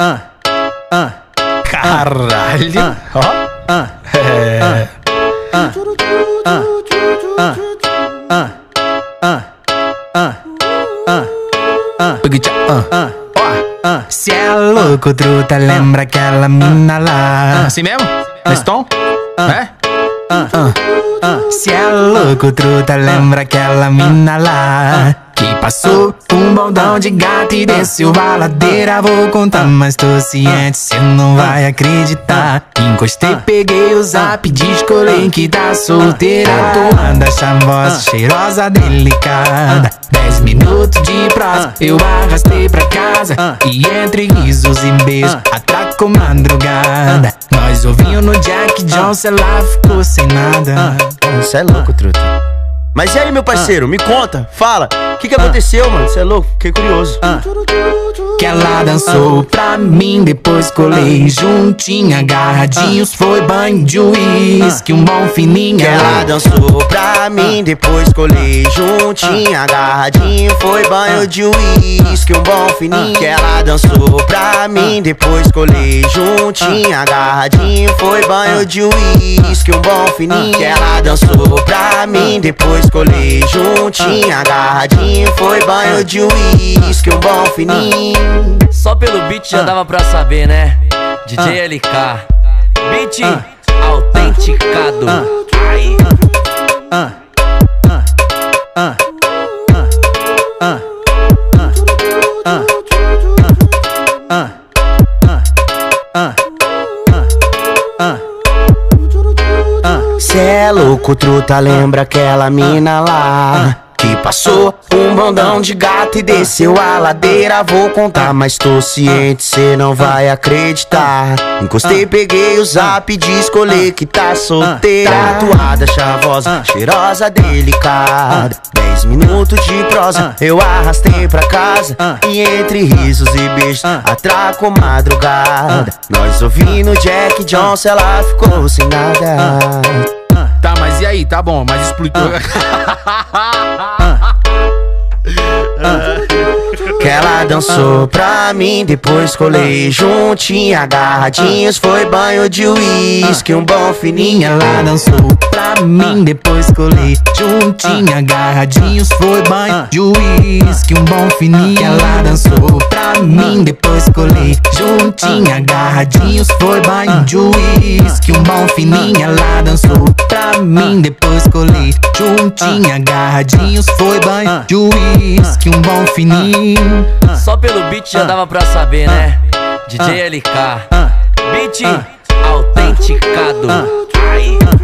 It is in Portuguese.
ah, ah, Caralho. Ó. ah, É. ah, ah, ah, ah, ah, ah, Pugitcha, ah. ah, Ó. ah. Cê é louco, truta, lembra aquela mina lá? Assim mesmo? Nesse tom? É? Cê é louco, truta, lembra aquela mina lá? Que passou. Um bondão de gato e desceu a ladeira. Vou contar, mas tô ciente, cê não vai acreditar. Encostei, peguei o zap, descolei que tá solteira. Tu anda charmosa, cheirosa, delicada. Dez minutos de prosa, eu arrastei pra casa. E entre risos e beijos, atracou madrugada. Nós ouvinho no Jack Johnson, ela ficou sem nada. Você é louco, truta. Mas e aí, meu parceiro? Me conta, fala. O que, que aconteceu, mano? Você é louco? Fiquei curioso. Que ela dançou pra mim, depois colei juntinha, agarradinhos, foi banho de uísque, um bom fininho. Que ela dançou pra mim, depois colei juntinha, agarradinho, foi banho de uísque, um bom fininho. Que ela dançou pra mim, depois colei juntinha, agarradinho, foi banho de uísque, um bom fininho. Que ela dançou pra mim, depois colei juntinha, agarradinho, foi banho de uísque, um bom fininho. Só pelo beat já dava pra saber, né? DJ LK. Beat autenticado. Ai. ah, ah, ah, ah, ah, ah, ah, Cê é louco, truta, lembra aquela mina lá Que passou. Um bondão de gato e desceu a ladeira. Vou contar, mas tô ciente, cê não vai acreditar. Encostei, peguei o zap, descolei que tá solteira. Tatuada, chavosa, cheirosa, delicada. Dez minutos de prosa, eu arrastei pra casa. E entre risos e beijos, atraco madrugada. Nós ouvindo Jack Johnson, ela ficou sem nada aí? Tá bom, mas explitou. Que ela dançou pra mim, depois colei juntinha, agarradinhos, foi banho de uísque, um bom fininho. Ela dançou pra mim, depois colei juntinha, agarradinhos, foi banho de uísque, um bom fininho. Ela dançou pra mim, depois colei juntinha, agarradinhos, foi banho de uísque, um bom fininho. Ela dançou pra mim, depois colei juntinha, agarradinhos, foi banho de uísque, um bom fininho. Só pelo beat já dava pra saber, né? DJ LK. Beat autenticado. Ai. ah,